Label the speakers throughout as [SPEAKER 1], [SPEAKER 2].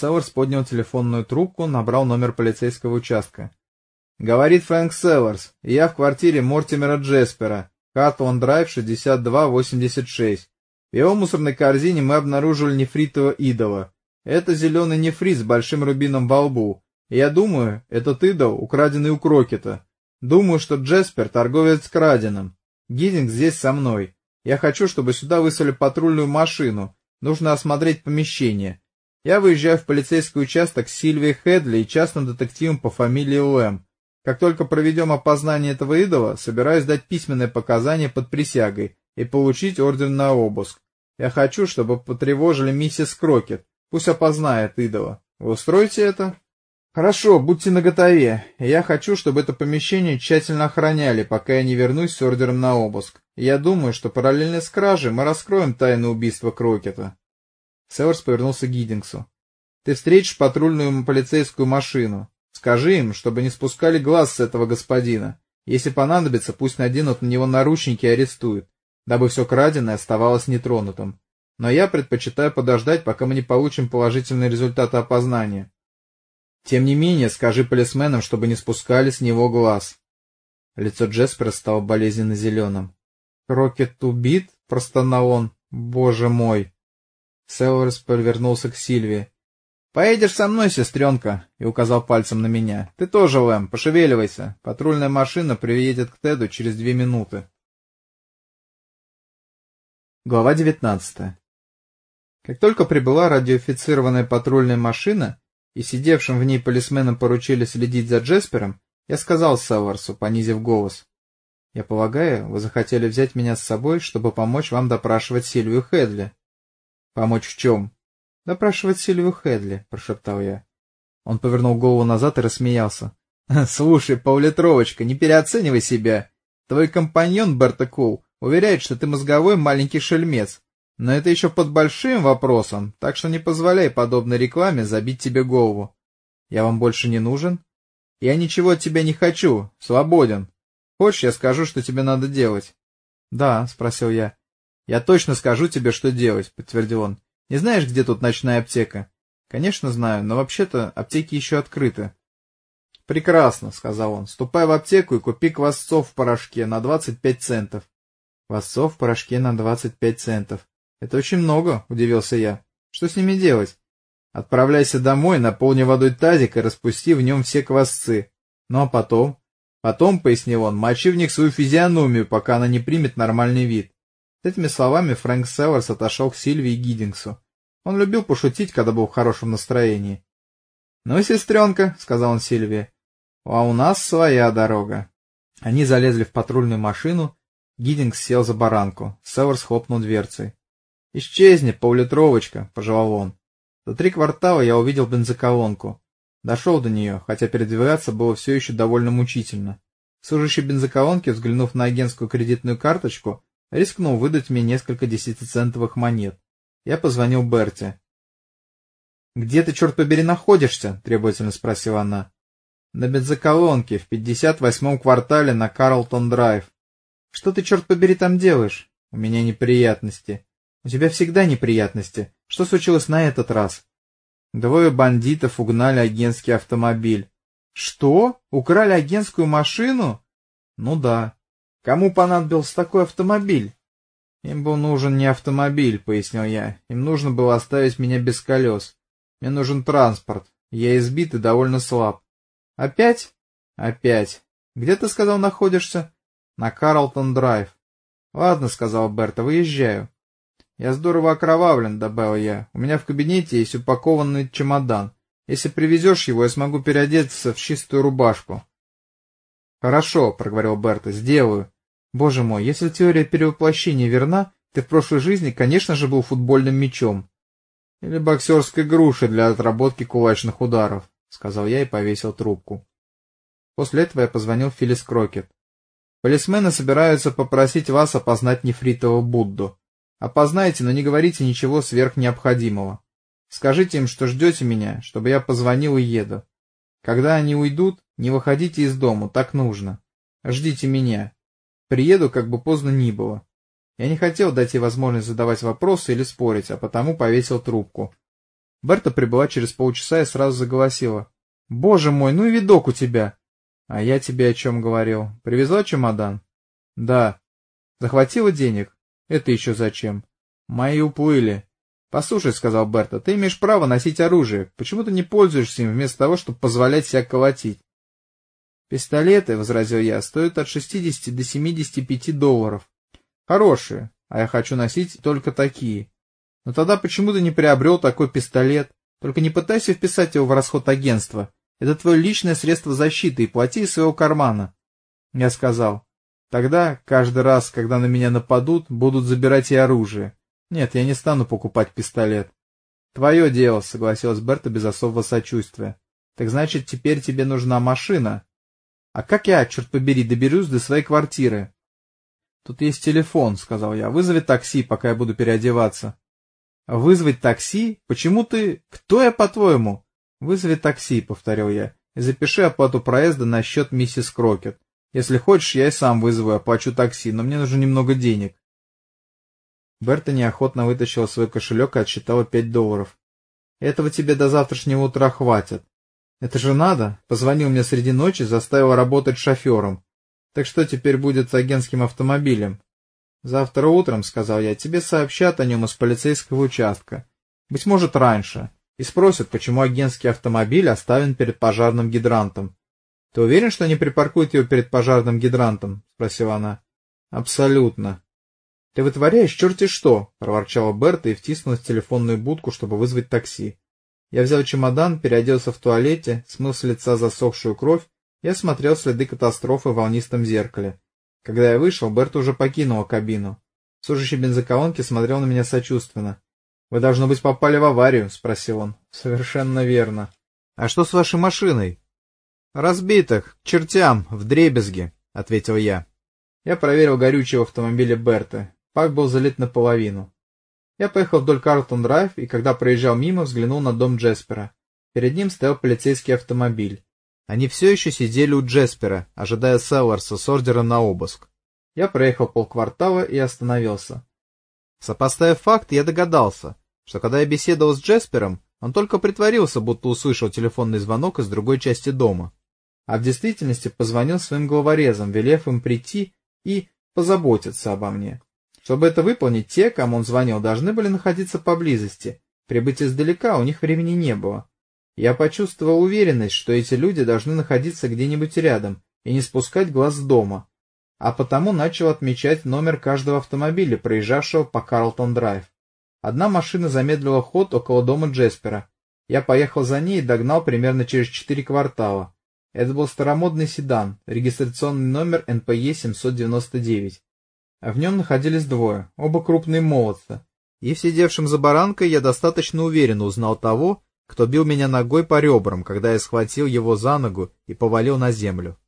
[SPEAKER 1] Селларс поднял телефонную трубку, набрал номер полицейского участка. «Говорит Фрэнк Селларс, я в квартире Мортимера Джеспера, Хартланд Драйв, 6286. В его мусорной корзине мы обнаружили нефритового идола. Это зеленый нефрит с большим рубином во лбу. Я думаю, этот идол украденный у Крокета. Думаю, что Джеспер торговец краденым. Гиддинг здесь со мной. Я хочу, чтобы сюда выслали патрульную машину. Нужно осмотреть помещение. Я выезжаю в полицейский участок с Сильвией Хедли и частным детективом по фамилии Лэм. Как только проведем опознание этого идола, собираюсь дать письменное показание под присягой и получить ордер на обыск. Я хочу, чтобы потревожили миссис Крокет. Пусть опознает идола. Вы устроите это? Хорошо, будьте наготове. Я хочу, чтобы это помещение тщательно охраняли, пока я не вернусь с ордером на обыск. Я думаю, что параллельно с кражей мы раскроем тайну убийства Крокета. Северс повернулся к Гиддингсу. «Ты встретишь патрульную полицейскую машину. Скажи им, чтобы не спускали глаз с этого господина. Если понадобится, пусть наденут на него наручники и арестуют, дабы все краденое оставалось нетронутым. Но я предпочитаю подождать, пока мы не получим положительные результаты опознания. Тем не менее, скажи полисменам, чтобы не спускали с него глаз». Лицо Джеспера стало болезненно зеленым. «Крокет убит?» — простонал он. «Боже мой!» Селверс повернулся к Сильвии. «Поедешь со мной, сестренка», — и указал пальцем на меня. «Ты тоже, Лэм, пошевеливайся. Патрульная машина приедет к Теду через две минуты». Глава девятнадцатая. Как только прибыла радиоофицированная патрульная машина, и сидевшим в ней полисменам поручили следить за Джеспером, я сказал Селварсу, понизив голос. «Я полагаю, вы захотели взять меня с собой, чтобы помочь вам допрашивать Сильвию Хедли». «Помочь в чем?» «Допрашивать Сильвию Хедли», — прошептал я. Он повернул голову назад и рассмеялся. «Слушай, поллитровочка, не переоценивай себя. Твой компаньон Берта Кул уверяет, что ты мозговой маленький шельмец. Но это еще под большим вопросом, так что не позволяй подобной рекламе забить тебе голову. Я вам больше не нужен? Я ничего от тебя не хочу, свободен. Хочешь, я скажу, что тебе надо делать? — Да, — спросил я. «Я точно скажу тебе, что делать», — подтвердил он. «Не знаешь, где тут ночная аптека?» «Конечно знаю, но вообще-то аптеки еще открыты». «Прекрасно», — сказал он. «Ступай в аптеку и купи квасцов в порошке на двадцать пять центов». «Квасцов в порошке на двадцать пять центов. Это очень много», — удивился я. «Что с ними делать?» «Отправляйся домой, наполни водой тазик и распусти в нем все квасцы. Ну а потом?» «Потом», — пояснил он, — «мочи в них свою физиономию, пока она не примет нормальный вид. С этими словами Фрэнк Селлерс отошел к Сильвии Гиддингсу. Он любил пошутить, когда был в хорошем настроении. — Ну, сестренка, — сказал он Сильвии, — а у нас своя дорога. Они залезли в патрульную машину, Гиддингс сел за баранку, Селлерс хлопнул дверцей. — Исчезни, поллитровочка, — пожелал он. За три квартала я увидел бензоколонку. Дошел до нее, хотя передвигаться было все еще довольно мучительно. Служащий бензоколонки, взглянув на агентскую кредитную карточку, Рискнул выдать мне несколько десятицентовых монет. Я позвонил Берти. «Где ты, черт побери, находишься?» — требовательно спросила она. «На бензоколонке, в пятьдесят восьмом квартале на Карлтон-драйв. Что ты, черт побери, там делаешь? У меня неприятности. У тебя всегда неприятности. Что случилось на этот раз?» Двое бандитов угнали агентский автомобиль. «Что? Украли агентскую машину?» «Ну да. Кому понадобился такой автомобиль? Им был нужен не автомобиль, пояснил я. Им нужно было оставить меня без колес. Мне нужен транспорт. Я избит и довольно слаб. Опять? Опять. Где ты сказал находишься? На Карлтон-драйв. Ладно, сказал Берта, выезжаю. Я здорово окровавлен, добавил я. У меня в кабинете есть упакованный чемодан. Если привезешь его, я смогу переодеться в чистую рубашку. «Хорошо», — проговорил Берта, — «сделаю. Боже мой, если теория перевоплощения верна, ты в прошлой жизни, конечно же, был футбольным мячом». «Или боксерской грушей для отработки кулачных ударов», — сказал я и повесил трубку. После этого я позвонил Филлис Крокет. «Полисмены собираются попросить вас опознать нефритового Будду. Опознайте, но не говорите ничего сверхнеобходимого. Скажите им, что ждете меня, чтобы я позвонил и еду. Когда они уйдут, не выходите из дому, так нужно. Ждите меня. Приеду, как бы поздно ни было. Я не хотел дать ей возможность задавать вопросы или спорить, а потому повесил трубку. Берта прибыла через полчаса и сразу заголосила. «Боже мой, ну и видок у тебя!» «А я тебе о чем говорил? Привезла чемодан?» «Да». «Захватила денег?» «Это еще зачем?» «Мои уплыли». «Послушай», — сказал Берта, — «ты имеешь право носить оружие. Почему ты не пользуешься им вместо того, чтобы позволять себя колотить?» «Пистолеты», — возразил я, — «стоят от 60 до 75 долларов. Хорошие, а я хочу носить только такие. Но тогда почему ты не приобрел такой пистолет? Только не пытайся вписать его в расход агентства. Это твое личное средство защиты, и плати из своего кармана». Я сказал, «Тогда, каждый раз, когда на меня нападут, будут забирать и оружие. Нет, я не стану покупать пистолет». «Твое дело», — согласилась Берта без особого сочувствия. «Так значит, теперь тебе нужна машина?» А как я, черт побери, доберусь до своей квартиры? Тут есть телефон, сказал я. Вызови такси, пока я буду переодеваться. Вызвать такси? Почему ты... Кто я, по-твоему? Вызови такси, повторил я, и запиши оплату проезда на счет миссис Крокет. Если хочешь, я и сам вызову оплачу такси, но мне нужно немного денег. Берта неохотно вытащила свой кошелек и отсчитала пять долларов. Этого тебе до завтрашнего утра хватит. Это же надо. Позвонил мне среди ночи, заставил работать шофером. Так что теперь будет с агентским автомобилем? Завтра утром, сказал я, тебе сообщат о нем из полицейского участка. Быть может, раньше. И спросят, почему агентский автомобиль оставлен перед пожарным гидрантом. Ты уверен, что они припаркуют его перед пожарным гидрантом? спросила она. Абсолютно. Ты вытворяешь черти что, проворчала Берта и втиснулась в телефонную будку, чтобы вызвать такси. Я взял чемодан, переоделся в туалете, смыл с лица засохшую кровь и осмотрел следы катастрофы в волнистом зеркале. Когда я вышел, Берт уже покинула кабину. Служащий бензоколонки смотрел на меня сочувственно. — Вы, должно быть, попали в аварию? — спросил он. — Совершенно верно. — А что с вашей машиной? — Разбитых, к чертям, в дребезге, — ответил я. Я проверил горючее в автомобиле Берты. Пак был залит наполовину. Я поехал вдоль Карлтон-Драйв, и когда проезжал мимо, взглянул на дом Джеспера. Перед ним стоял полицейский автомобиль. Они все еще сидели у Джеспера, ожидая Селларса с ордером на обыск. Я проехал полквартала и остановился. Сопоставив факт, я догадался, что когда я беседовал с Джеспером, он только притворился, будто услышал телефонный звонок из другой части дома. А в действительности позвонил своим головорезам, велев им прийти и позаботиться обо мне. Чтобы это выполнить, те, кому он звонил, должны были находиться поблизости. Прибыть издалека у них времени не было. Я почувствовал уверенность, что эти люди должны находиться где-нибудь рядом и не спускать глаз с дома, а потому начал отмечать номер каждого автомобиля, проезжавшего по Карлтон-драйв. Одна машина замедлила ход около дома Джеспера. Я поехал за ней и догнал примерно через четыре квартала. Это был старомодный седан, регистрационный номер НПЕ 799. А в нем находились двое, оба крупные молодцы. И в сидевшем за баранкой я достаточно уверенно узнал того, кто бил меня ногой по ребрам, когда я схватил его за ногу и повалил на землю.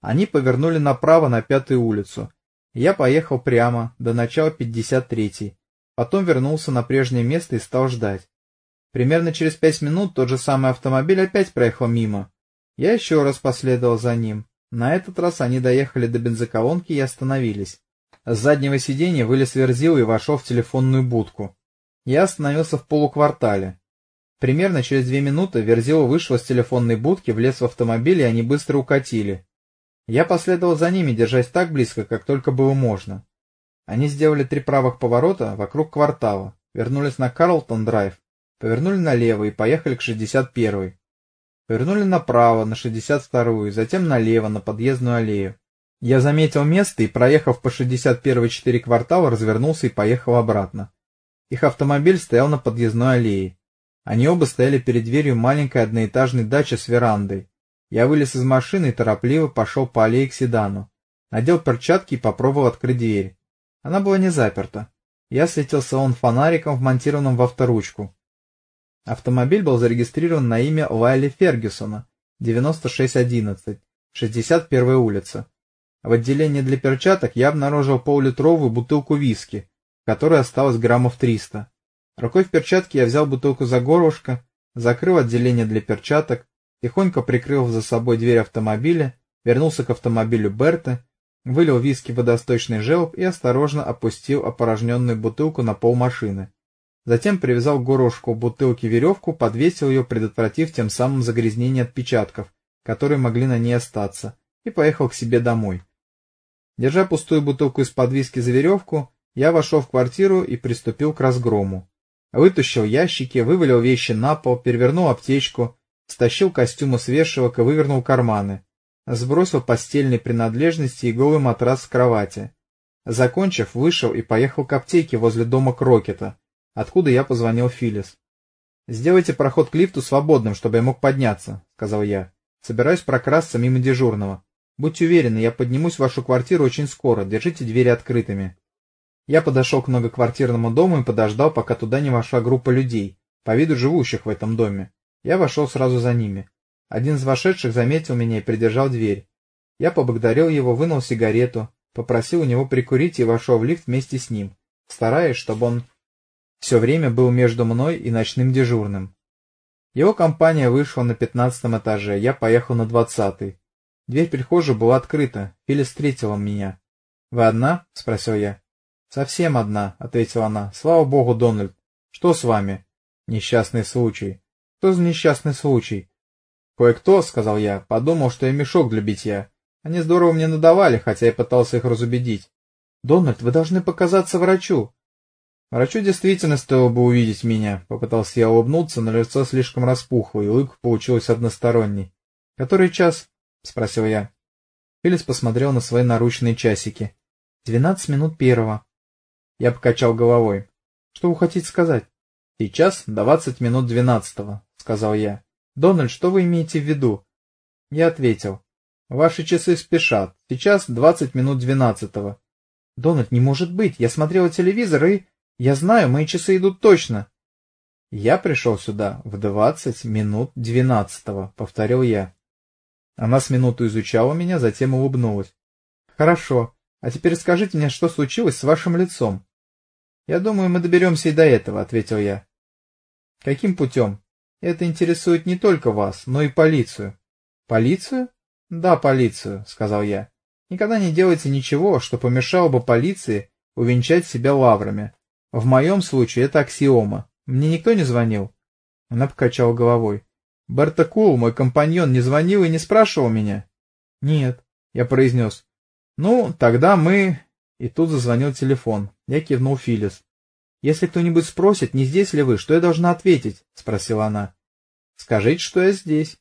[SPEAKER 1] Они повернули направо на Пятую улицу. Я поехал прямо, до начала 53-й. Потом вернулся на прежнее место и стал ждать. Примерно через пять минут тот же самый автомобиль опять проехал мимо. Я еще раз последовал за ним. На этот раз они доехали до бензоколонки и остановились. С заднего сиденья вылез Верзил и вошел в телефонную будку. Я остановился в полуквартале. Примерно через две минуты Верзила вышел из телефонной будки, влез в автомобиль, и они быстро укатили. Я последовал за ними, держась так близко, как только было можно. Они сделали три правых поворота вокруг квартала, вернулись на Карлтон-драйв, повернули налево и поехали к 61-й. Повернули направо на 62-ю, затем налево на подъездную аллею. Я заметил место и, проехав по 61 четыре квартала, развернулся и поехал обратно. Их автомобиль стоял на подъездной аллее. Они оба стояли перед дверью маленькой одноэтажной дачи с верандой. Я вылез из машины и торопливо пошел по аллее к седану. Надел перчатки и попробовал открыть дверь. Она была не заперта. Я светил салон фонариком, вмонтированным в авторучку. Автомобиль был зарегистрирован на имя Лайли Фергюсона, 9611, 61 улица. В отделении для перчаток я обнаружил полулитровую бутылку виски, в которой осталось граммов триста. Рукой в перчатке я взял бутылку за горлышко, закрыл отделение для перчаток, тихонько прикрыл за собой дверь автомобиля, вернулся к автомобилю Берты, вылил виски в водосточный желоб и осторожно опустил опорожненную бутылку на пол машины. Затем привязал к горошку бутылки веревку, подвесил ее, предотвратив тем самым загрязнение отпечатков, которые могли на ней остаться, и поехал к себе домой. Держа пустую бутылку из-под виски за веревку, я вошел в квартиру и приступил к разгрому. Вытащил ящики, вывалил вещи на пол, перевернул аптечку, стащил костюмы с вешалок и вывернул карманы, сбросил постельные принадлежности и голый матрас с кровати. Закончив, вышел и поехал к аптеке возле дома Крокета, откуда я позвонил Филлис. «Сделайте проход к лифту свободным, чтобы я мог подняться», — сказал я. «Собираюсь прокрасться мимо дежурного. Будьте уверены, я поднимусь в вашу квартиру очень скоро, держите двери открытыми». Я подошел к многоквартирному дому и подождал, пока туда не вошла группа людей, по виду живущих в этом доме. Я вошел сразу за ними. Один из вошедших заметил меня и придержал дверь. Я поблагодарил его, вынул сигарету, попросил у него прикурить и вошел в лифт вместе с ним, стараясь, чтобы он все время был между мной и ночным дежурным. Его компания вышла на пятнадцатом этаже, я поехал на двадцатый. Дверь прихожей была открыта, Филис встретила меня. — Вы одна? — спросил я. — Совсем одна, — ответила она. — Слава богу, Дональд. Что с вами? — Несчастный случай. — Что за несчастный случай? — Кое-кто, — сказал я, — подумал, что я мешок для битья. Они здорово мне надавали, хотя я пытался их разубедить. — Дональд, вы должны показаться врачу. Врачу действительно стоило бы увидеть меня. Попытался я улыбнуться, но лицо слишком распухло, и улыбка получилась односторонней. — Который час? — спросил я. Филлис посмотрел на свои наручные часики. — Двенадцать минут первого. Я покачал головой. — Что вы хотите сказать? — Сейчас двадцать минут двенадцатого, — сказал я. — Дональд, что вы имеете в виду? Я ответил. — Ваши часы спешат. Сейчас двадцать минут двенадцатого. — Дональд, не может быть. Я смотрела телевизор и... Я знаю, мои часы идут точно. Я пришел сюда в двадцать минут двенадцатого, повторил я. Она с минуту изучала меня, затем улыбнулась. Хорошо. А теперь скажите мне, что случилось с вашим лицом? Я думаю, мы доберемся и до этого, ответил я. Каким путем? Это интересует не только вас, но и полицию. Полицию? Да, полицию, сказал я. Никогда не делайте ничего, что помешало бы полиции увенчать себя лаврами. В моем случае это аксиома. Мне никто не звонил. Она покачала головой. Берта Кул, мой компаньон, не звонил и не спрашивал меня? Нет, я произнес. Ну, тогда мы... И тут зазвонил телефон. Я кивнул Филис. «Если кто-нибудь спросит, не здесь ли вы, что я должна ответить?» — спросила она. «Скажите, что я здесь».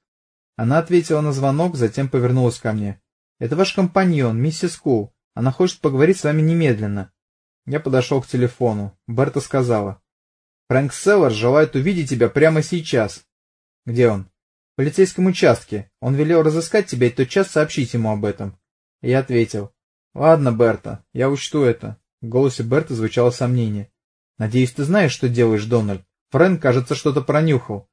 [SPEAKER 1] Она ответила на звонок, затем повернулась ко мне. «Это ваш компаньон, миссис Кул. Она хочет поговорить с вами немедленно». Я подошел к телефону. Берта сказала. «Фрэнк Селлер желает увидеть тебя прямо сейчас». «Где он?» «В полицейском участке. Он велел разыскать тебя и тотчас сообщить ему об этом». Я ответил. «Ладно, Берта, я учту это». В голосе Берта звучало сомнение. «Надеюсь, ты знаешь, что делаешь, Дональд. Фрэнк, кажется, что-то пронюхал».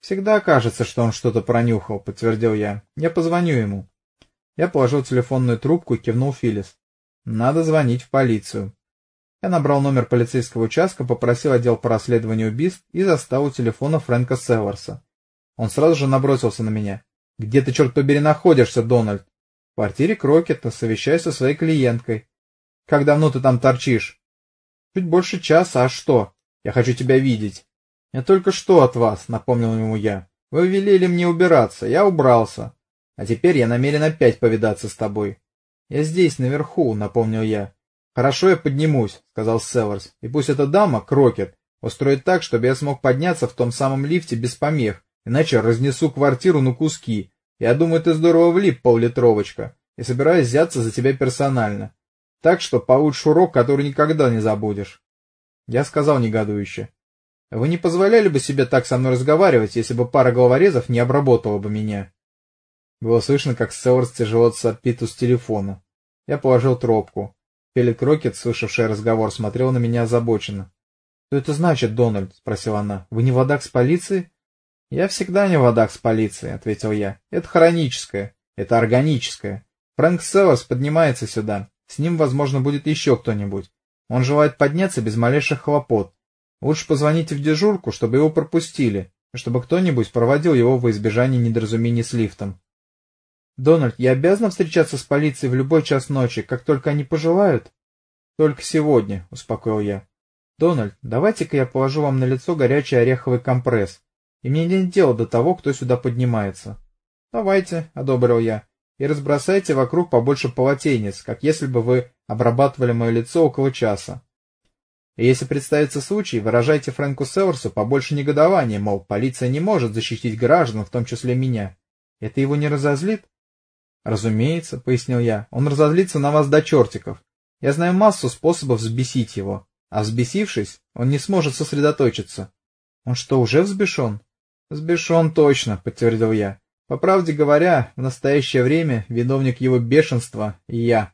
[SPEAKER 1] «Всегда кажется, что он что-то пронюхал», — подтвердил я. «Я позвоню ему». Я положил телефонную трубку и кивнул Филлис. «Надо звонить в полицию». Я набрал номер полицейского участка, попросил отдел по расследованию убийств и застал у телефона Фрэнка Селларса. Он сразу же набросился на меня. «Где ты, черт побери, находишься, Дональд?» «В квартире Крокета, совещаюсь со своей клиенткой». «Как давно ты там торчишь?» «Чуть больше часа, а что? Я хочу тебя видеть». «Я только что от вас», — напомнил ему я. «Вы велели мне убираться, я убрался. А теперь я намерен опять повидаться с тобой». «Я здесь, наверху», — напомнил я. «Хорошо, я поднимусь», — сказал Селларс, — «и пусть эта дама, Крокет, устроит так, чтобы я смог подняться в том самом лифте без помех, иначе разнесу квартиру на куски. Я думаю, ты здорово влип, поллитровочка, и собираюсь взяться за тебя персонально. Так что получишь урок, который никогда не забудешь». Я сказал негодующе. «Вы не позволяли бы себе так со мной разговаривать, если бы пара головорезов не обработала бы меня?» Было слышно, как Селларс тяжело сопит с телефона. Я положил трубку. Фелли Крокет, слышавшая разговор, смотрела на меня озабоченно. — Что это значит, Дональд? — спросила она. — Вы не водак с полиции? — Я всегда не водак с полицией, — ответил я. — Это хроническое, это органическое. Фрэнк Селлас поднимается сюда. С ним, возможно, будет еще кто-нибудь. Он желает подняться без малейших хлопот. Лучше позвоните в дежурку, чтобы его пропустили, чтобы кто-нибудь проводил его во избежание недоразумений с лифтом. Дональд, я обязана встречаться с полицией в любой час ночи, как только они пожелают? Только сегодня, успокоил я. Дональд, давайте-ка я положу вам на лицо горячий ореховый компресс, и мне нет дела до того, кто сюда поднимается. Давайте, — одобрил я, — и разбросайте вокруг побольше полотенец, как если бы вы обрабатывали мое лицо около часа. И если представится случай, выражайте Фрэнку Селларсу побольше негодования, мол, полиция не может защитить граждан, в том числе меня. Это его не разозлит? Разумеется, — пояснил я, — он разозлится на вас до чертиков. Я знаю массу способов взбесить его, а взбесившись, он не сможет сосредоточиться. Он что, уже взбешен? Взбешен точно, — подтвердил я. По правде говоря, в настоящее время виновник его бешенства — я.